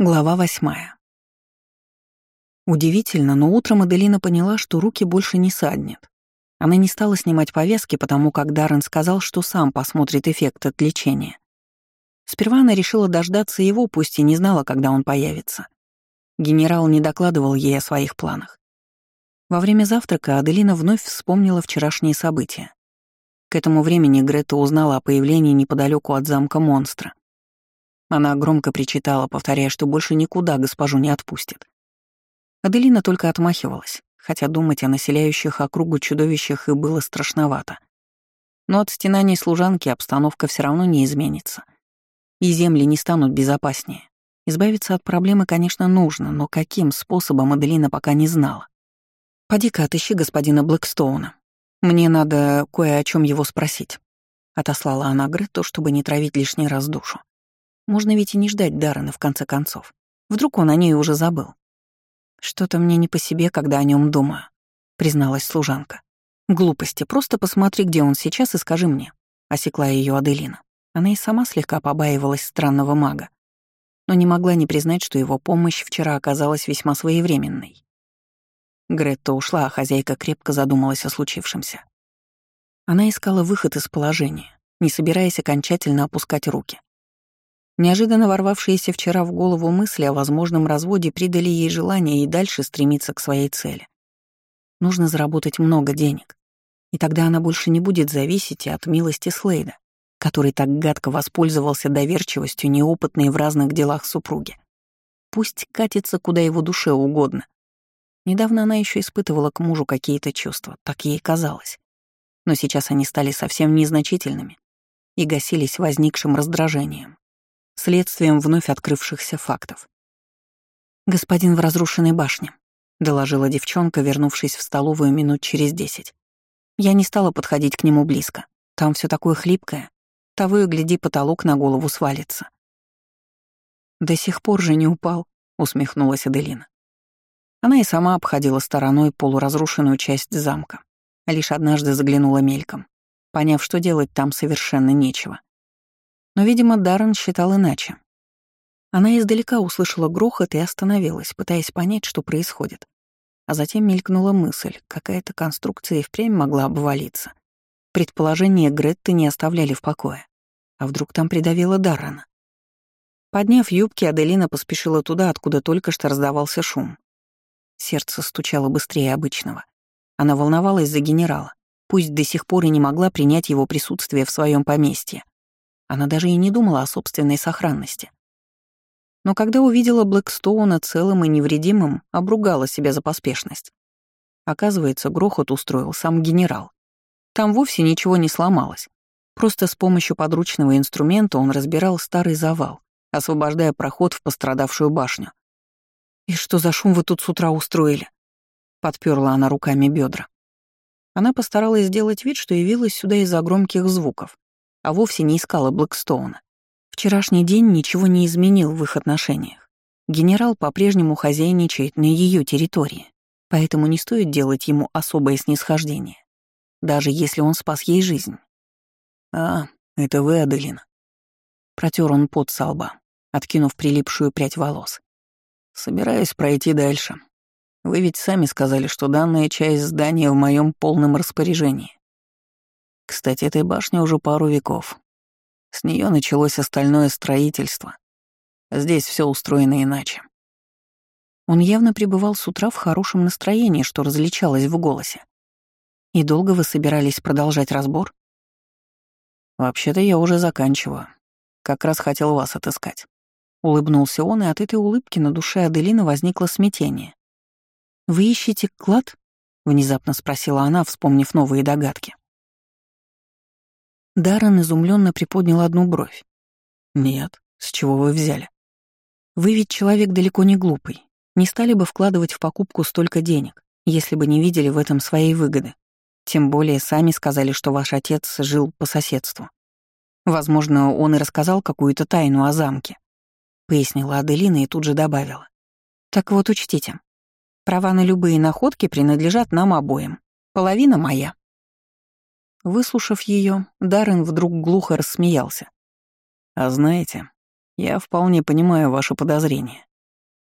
Глава восьмая. Удивительно, но утром Аделина поняла, что руки больше не саднет. Она не стала снимать повязки, потому как Даррен сказал, что сам посмотрит эффект от лечения. Сперва она решила дождаться его, пусть и не знала, когда он появится. Генерал не докладывал ей о своих планах. Во время завтрака Аделина вновь вспомнила вчерашние события. К этому времени Грета узнала о появлении неподалеку от замка монстра. Она громко причитала, повторяя, что больше никуда госпожу не отпустит. Аделина только отмахивалась, хотя думать о населяющих округу чудовищах и было страшновато. Но от стенаний служанки обстановка все равно не изменится. И земли не станут безопаснее. Избавиться от проблемы, конечно, нужно, но каким способом Аделина пока не знала. «Поди-ка отыщи господина Блэкстоуна. Мне надо кое о чем его спросить», — отослала она Гретту, чтобы не травить лишний раз душу. Можно ведь и не ждать Даррена в конце концов. Вдруг он о ней уже забыл. «Что-то мне не по себе, когда о нем думаю», — призналась служанка. «Глупости, просто посмотри, где он сейчас, и скажи мне», — осекла ее Аделина. Она и сама слегка побаивалась странного мага, но не могла не признать, что его помощь вчера оказалась весьма своевременной. Гретта ушла, а хозяйка крепко задумалась о случившемся. Она искала выход из положения, не собираясь окончательно опускать руки. Неожиданно ворвавшиеся вчера в голову мысли о возможном разводе придали ей желание и дальше стремиться к своей цели. Нужно заработать много денег, и тогда она больше не будет зависеть и от милости Слейда, который так гадко воспользовался доверчивостью неопытной в разных делах супруги. Пусть катится куда его душе угодно. Недавно она еще испытывала к мужу какие-то чувства, так ей казалось. Но сейчас они стали совсем незначительными и гасились возникшим раздражением следствием вновь открывшихся фактов. «Господин в разрушенной башне», — доложила девчонка, вернувшись в столовую минут через десять. Я не стала подходить к нему близко. Там все такое хлипкое. Того и гляди, потолок на голову свалится. «До сих пор же не упал», — усмехнулась Аделина. Она и сама обходила стороной полуразрушенную часть замка. Лишь однажды заглянула мельком, поняв, что делать там совершенно нечего. Но, видимо, Даррен считал иначе. Она издалека услышала грохот и остановилась, пытаясь понять, что происходит. А затем мелькнула мысль, какая-то конструкция и впрямь могла обвалиться. Предположения Гретты не оставляли в покое. А вдруг там придавила Даррена? Подняв юбки, Аделина поспешила туда, откуда только что раздавался шум. Сердце стучало быстрее обычного. Она волновалась за генерала, пусть до сих пор и не могла принять его присутствие в своем поместье. Она даже и не думала о собственной сохранности. Но когда увидела Блэкстоуна целым и невредимым, обругала себя за поспешность. Оказывается, грохот устроил сам генерал. Там вовсе ничего не сломалось. Просто с помощью подручного инструмента он разбирал старый завал, освобождая проход в пострадавшую башню. «И что за шум вы тут с утра устроили?» Подперла она руками бедра. Она постаралась сделать вид, что явилась сюда из-за громких звуков, а вовсе не искала Блэкстоуна. Вчерашний день ничего не изменил в их отношениях. Генерал по-прежнему хозяйничает на ее территории, поэтому не стоит делать ему особое снисхождение, даже если он спас ей жизнь. «А, это вы, Аделина?» Протер он пот со лба, откинув прилипшую прядь волос. «Собираюсь пройти дальше. Вы ведь сами сказали, что данная часть здания в моем полном распоряжении. Кстати, этой башне уже пару веков. С нее началось остальное строительство. Здесь все устроено иначе. Он явно пребывал с утра в хорошем настроении, что различалось в голосе. «И долго вы собирались продолжать разбор?» «Вообще-то я уже заканчиваю. Как раз хотел вас отыскать». Улыбнулся он, и от этой улыбки на душе Аделины возникло смятение. «Вы ищете клад?» — внезапно спросила она, вспомнив новые догадки. Даррен изумленно приподнял одну бровь. «Нет, с чего вы взяли? Вы ведь человек далеко не глупый. Не стали бы вкладывать в покупку столько денег, если бы не видели в этом своей выгоды. Тем более сами сказали, что ваш отец жил по соседству. Возможно, он и рассказал какую-то тайну о замке», — пояснила Аделина и тут же добавила. «Так вот учтите, права на любые находки принадлежат нам обоим. Половина моя». Выслушав ее, Даррен вдруг глухо рассмеялся. «А знаете, я вполне понимаю ваши подозрения.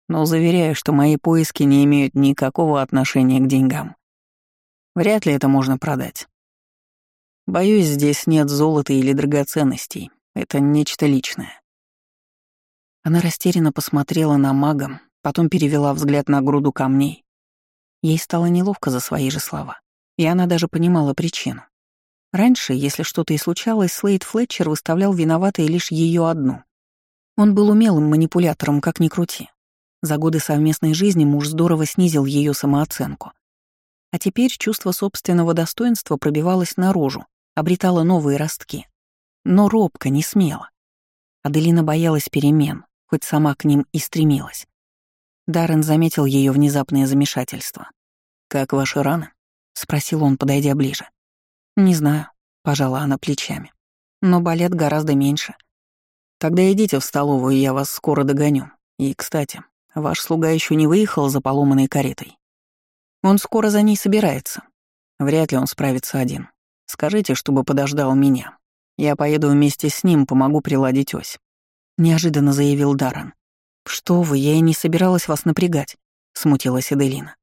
но заверяю, что мои поиски не имеют никакого отношения к деньгам. Вряд ли это можно продать. Боюсь, здесь нет золота или драгоценностей. Это нечто личное. Она растерянно посмотрела на мага, потом перевела взгляд на груду камней. Ей стало неловко за свои же слова, и она даже понимала причину. Раньше, если что-то и случалось, Слейд Флетчер выставлял виноватой лишь ее одну. Он был умелым манипулятором, как ни крути. За годы совместной жизни муж здорово снизил ее самооценку. А теперь чувство собственного достоинства пробивалось наружу, обретало новые ростки. Но робко, не смело. Аделина боялась перемен, хоть сама к ним и стремилась. Даррен заметил ее внезапное замешательство. «Как ваши раны?» — спросил он, подойдя ближе. «Не знаю», — пожала она плечами. «Но болят гораздо меньше. Тогда идите в столовую, я вас скоро догоню. И, кстати, ваш слуга еще не выехал за поломанной каретой. Он скоро за ней собирается. Вряд ли он справится один. Скажите, чтобы подождал меня. Я поеду вместе с ним, помогу приладить ось неожиданно заявил Даррен. «Что вы, я и не собиралась вас напрягать», — смутилась Эделина.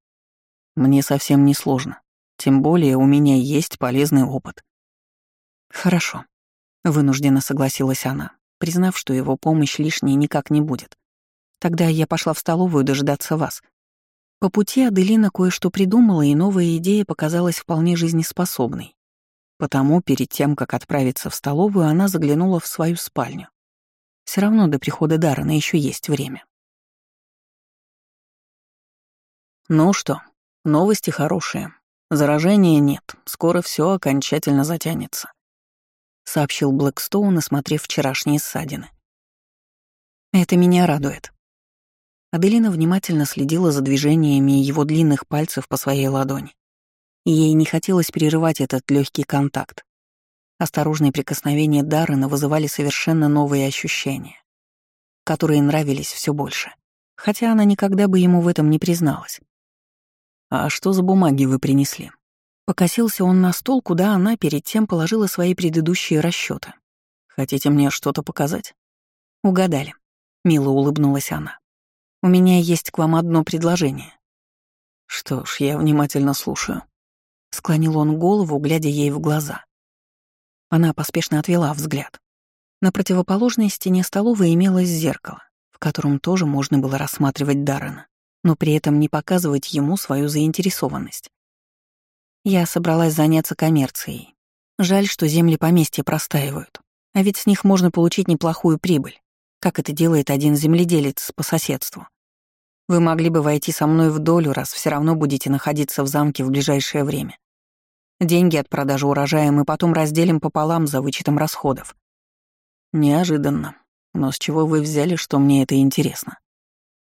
«Мне совсем не сложно. Тем более у меня есть полезный опыт». «Хорошо», — вынужденно согласилась она, признав, что его помощь лишней никак не будет. «Тогда я пошла в столовую дожидаться вас». По пути Аделина кое-что придумала, и новая идея показалась вполне жизнеспособной. Потому перед тем, как отправиться в столовую, она заглянула в свою спальню. Все равно до прихода Даррена еще есть время. Ну что, новости хорошие. Заражения нет, скоро все окончательно затянется, сообщил Блэкстоун, осмотрев вчерашние ссадины. Это меня радует. Аделина внимательно следила за движениями его длинных пальцев по своей ладони. ей не хотелось перерывать этот легкий контакт. Осторожные прикосновения Даррена вызывали совершенно новые ощущения, которые нравились все больше, хотя она никогда бы ему в этом не призналась. «А что за бумаги вы принесли?» Покосился он на стол, куда она перед тем положила свои предыдущие расчеты. «Хотите мне что-то показать?» «Угадали», — мило улыбнулась она. «У меня есть к вам одно предложение». «Что ж, я внимательно слушаю», — склонил он голову, глядя ей в глаза. Она поспешно отвела взгляд. На противоположной стене столовой имелось зеркало, в котором тоже можно было рассматривать Даррена, но при этом не показывать ему свою заинтересованность. Я собралась заняться коммерцией. Жаль, что земли поместья простаивают, а ведь с них можно получить неплохую прибыль, как это делает один земледелец по соседству. Вы могли бы войти со мной в долю, раз все равно будете находиться в замке в ближайшее время. Деньги от продажи урожая мы потом разделим пополам за вычетом расходов. Неожиданно. Но с чего вы взяли, что мне это интересно?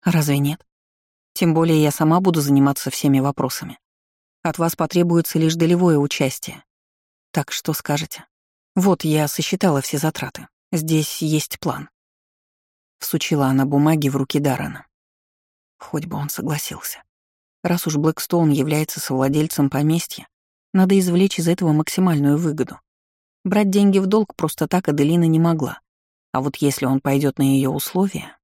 Разве нет? Тем более я сама буду заниматься всеми вопросами. От вас потребуется лишь долевое участие. Так что скажете? Вот я сосчитала все затраты. Здесь есть план. Всучила она бумаги в руки Даррена. Хоть бы он согласился. Раз уж Блэкстоун является совладельцем поместья, надо извлечь из этого максимальную выгоду. Брать деньги в долг просто так Аделина не могла. А вот если он пойдет на ее условия...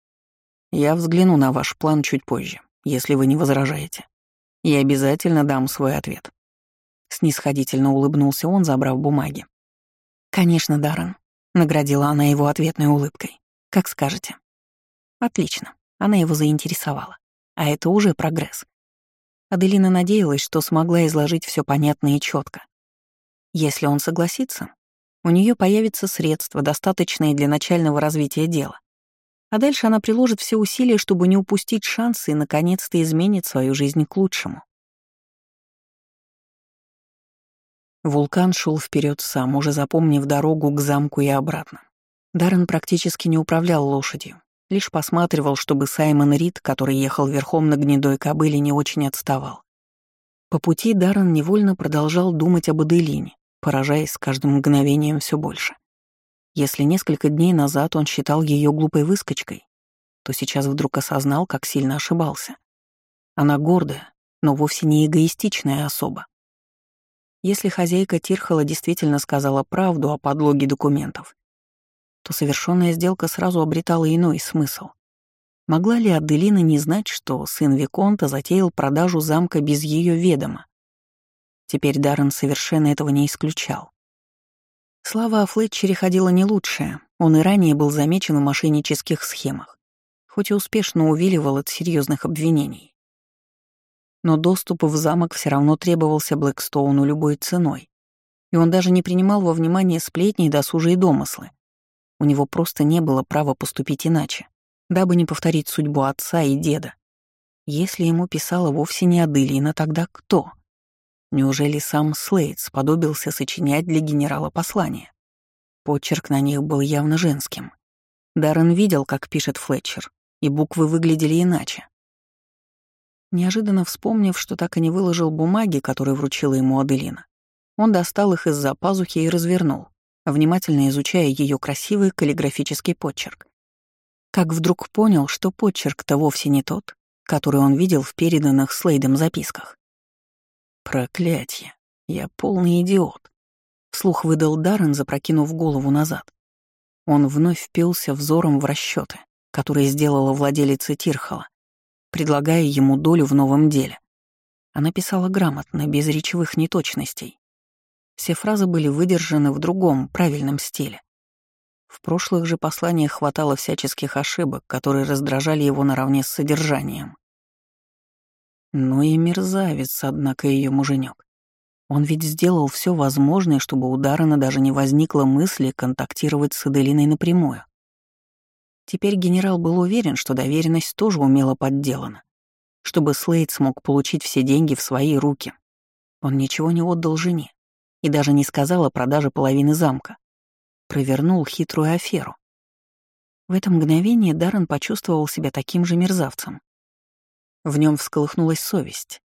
Я взгляну на ваш план чуть позже, если вы не возражаете. И обязательно дам свой ответ. Снисходительно улыбнулся он, забрав бумаги. «Конечно, Даррен», — наградила она его ответной улыбкой. «Как скажете». Отлично, она его заинтересовала. А это уже прогресс. Аделина надеялась, что смогла изложить все понятно и четко. Если он согласится, у нее появятся средства, достаточные для начального развития дела. А дальше она приложит все усилия, чтобы не упустить шансы и, наконец-то, изменить свою жизнь к лучшему. Вулкан шел вперед сам, уже запомнив дорогу к замку и обратно. Даррен практически не управлял лошадью, Лишь посматривал, чтобы Саймон Рид, который ехал верхом на гнедой кобыле, не очень отставал. По пути Даррен невольно продолжал думать об Аделине, поражаясь с каждым мгновением все больше. Если несколько дней назад он считал ее глупой выскочкой, то сейчас вдруг осознал, как сильно ошибался. Она гордая, но вовсе не эгоистичная особа. Если хозяйка Тирхала действительно сказала правду о подлоге документов, то совершенная сделка сразу обретала иной смысл. Могла ли Аделина не знать, что сын Виконта затеял продажу замка без ее ведома? Теперь Даррен совершенно этого не исключал. Слава о Флетчере ходила не лучшая, он и ранее был замечен в мошеннических схемах, хоть и успешно увиливал от серьезных обвинений. Но доступ в замок все равно требовался Блэкстоуну любой ценой, и он даже не принимал во внимание сплетни и досужие домыслы. У него просто не было права поступить иначе, дабы не повторить судьбу отца и деда. Если ему писала вовсе не Аделина, тогда кто? Неужели сам Слейд сподобился сочинять для генерала послание? Почерк на них был явно женским. Даррен видел, как пишет Флетчер, и буквы выглядели иначе. Неожиданно вспомнив, что так и не выложил бумаги, которые вручила ему Аделина, он достал их из-за пазухи и развернул, внимательно изучая ее красивый каллиграфический почерк. Как вдруг понял, что почерк-то вовсе не тот, который он видел в переданных Слейдом записках. Проклятье. Я полный идиот. Вслух выдал Даррен, запрокинув голову назад. Он вновь впился взором в расчеты, которые сделала владелица Тирхала, предлагая ему долю в новом деле. Она писала грамотно, без речевых неточностей. Все фразы были выдержаны в другом, правильном стиле. В прошлых же посланиях хватало всяческих ошибок, которые раздражали его наравне с содержанием. Ну и мерзавец, однако, ее муженек. Он ведь сделал все возможное, чтобы у Даррена даже не возникло мысли контактировать с Аделиной напрямую. Теперь генерал был уверен, что доверенность тоже умело подделана, чтобы Слейд смог получить все деньги в свои руки. Он ничего не отдал жене и даже не сказал о продаже половины замка. Провернул хитрую аферу. В это мгновение Даррен почувствовал себя таким же мерзавцем, в нем всколыхнулась совесть,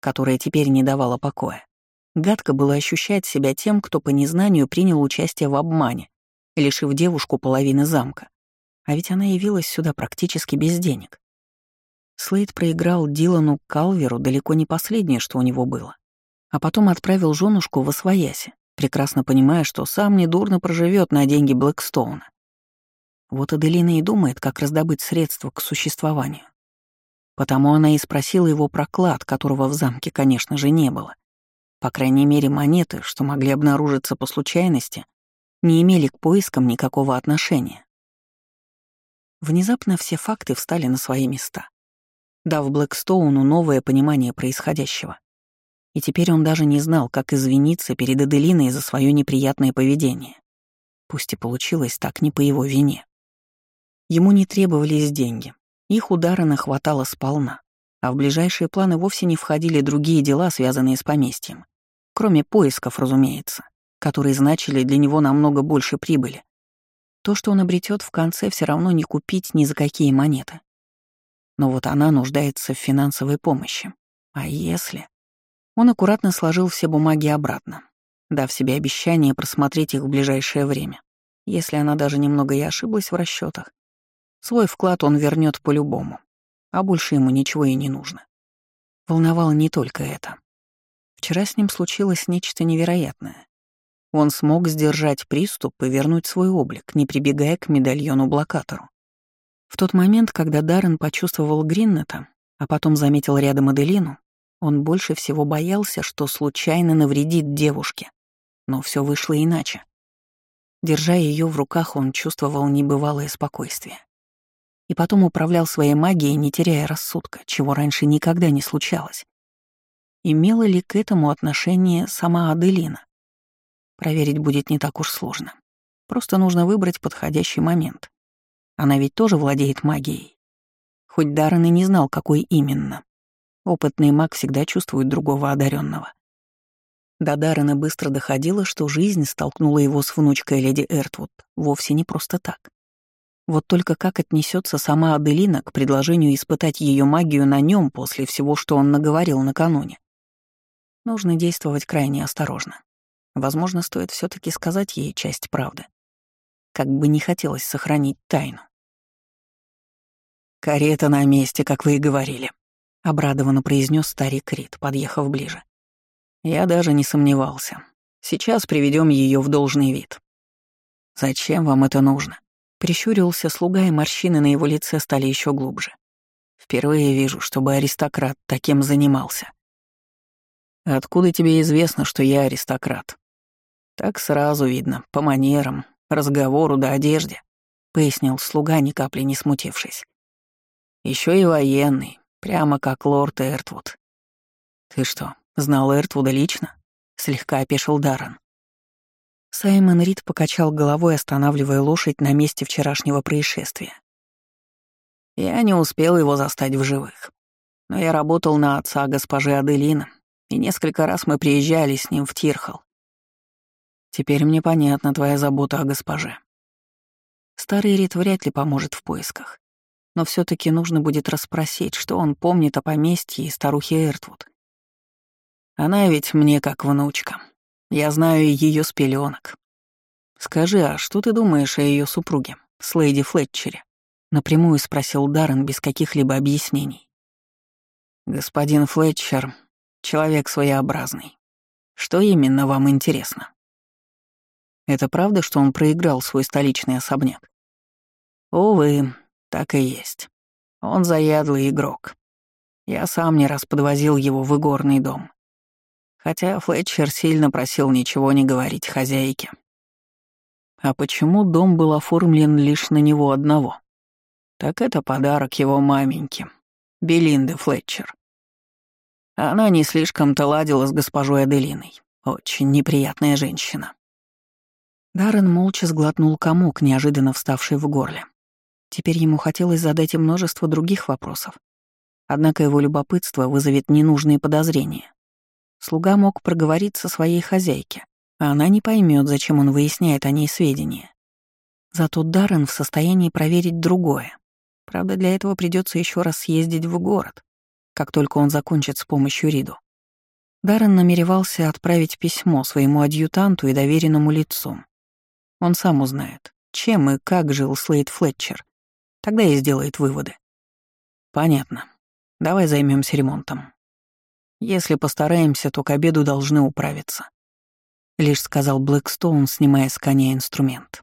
которая теперь не давала покоя. Гадко было ощущать себя тем, кто по незнанию принял участие в обмане, лишив девушку половины замка. А ведь она явилась сюда практически без денег. Слейд проиграл Дилану Калверу далеко не последнее, что у него было. А потом отправил женушку в Освояси, прекрасно понимая, что сам недурно проживет на деньги Блэкстоуна. Вот Аделина и думает, как раздобыть средства к существованию. Потому она и спросила его про клад, которого в замке, конечно же, не было. По крайней мере, монеты, что могли обнаружиться по случайности, не имели к поискам никакого отношения. Внезапно все факты встали на свои места, дав Блэкстоуну новое понимание происходящего. И теперь он даже не знал, как извиниться перед Аделиной за свое неприятное поведение. Пусть и получилось так не по его вине. Ему не требовались деньги, их удара нахватало сполна, а в ближайшие планы вовсе не входили другие дела, связанные с поместьем. Кроме поисков, разумеется, которые значили для него намного больше прибыли. То, что он обретет в конце, все равно не купить ни за какие монеты. Но вот она нуждается в финансовой помощи. А если... Он аккуратно сложил все бумаги обратно, дав себе обещание просмотреть их в ближайшее время. Если она даже немного и ошиблась в расчетах, Свой вклад он вернет по-любому, а больше ему ничего и не нужно. Волновало не только это. Вчера с ним случилось нечто невероятное. Он смог сдержать приступ и вернуть свой облик, не прибегая к медальону-блокатору. В тот момент, когда Даррен почувствовал Гриннета, а потом заметил рядом Аделину, он больше всего боялся, что случайно навредит девушке. Но все вышло иначе. Держа ее в руках, он чувствовал небывалое спокойствие и потом управлял своей магией, не теряя рассудка, чего раньше никогда не случалось. Имела ли к этому отношение сама Аделина? Проверить будет не так уж сложно. Просто нужно выбрать подходящий момент. Она ведь тоже владеет магией. Хоть Даррен и не знал, какой именно. Опытный маг всегда чувствует другого одаренного. До Даррена быстро доходило, что жизнь столкнула его с внучкой леди Эртвуд вовсе не просто так. Вот только как отнесется сама Аделина к предложению испытать ее магию на нем после всего, что он наговорил накануне? Нужно действовать крайне осторожно. Возможно, стоит все таки сказать ей часть правды. Как бы не хотелось сохранить тайну. «Карета на месте, как вы и говорили», — обрадованно произнес старик Рид, подъехав ближе. «Я даже не сомневался. Сейчас приведем ее в должный вид». «Зачем вам это нужно?» Прищурился слуга, и морщины на его лице стали еще глубже. Впервые вижу, чтобы аристократ таким занимался. Откуда тебе известно, что я аристократ? Так сразу видно, по манерам, разговору да одежде, пояснил слуга, ни капли не смутившись. Еще и военный, прямо как лорд Эртвуд. Ты что, знал Эртвуда лично? Слегка опешил Даррен. Саймон Рид покачал головой, останавливая лошадь на месте вчерашнего происшествия. Я не успел его застать в живых. Но я работал на отца госпожи Аделина, и несколько раз мы приезжали с ним в Тирхал. Теперь мне понятна твоя забота о госпоже. Старый Рид вряд ли поможет в поисках. Но все таки нужно будет расспросить, что он помнит о поместье и старухе Эртвуд. Она ведь мне как внучка. Я знаю ее с пеленок. Скажи, а что ты думаешь о ее супруге, с леди Флетчере? Напрямую спросил Даррен без каких-либо объяснений. Господин Флетчер — человек своеобразный. Что именно вам интересно? Это правда, что он проиграл свой столичный особняк? Увы, так и есть. Он заядлый игрок. Я сам не раз подвозил его в игорный дом. Хотя Флетчер сильно просил ничего не говорить хозяйке. А почему дом был оформлен лишь на него одного? Так это подарок его маменьке, Белинды Флетчер. Она не слишком-то ладила с госпожой Аделиной. Очень неприятная женщина. Даррен молча сглотнул комок, неожиданно вставший в горле. Теперь ему хотелось задать и множество других вопросов. Однако его любопытство вызовет ненужные подозрения. Слуга мог проговорить со своей хозяйке, а она не поймет, зачем он выясняет о ней сведения. Зато Даррен в состоянии проверить другое. Правда, для этого придется еще раз съездить в город, как только он закончит с помощью Риду. Даррен намеревался отправить письмо своему адъютанту и доверенному лицу. Он сам узнает, чем и как жил Слейд Флетчер. Тогда и сделает выводы. Понятно. Давай займемся ремонтом. Если постараемся, то к обеду должны управиться. Лишь сказал Блэкстоун, снимая с коня инструмент.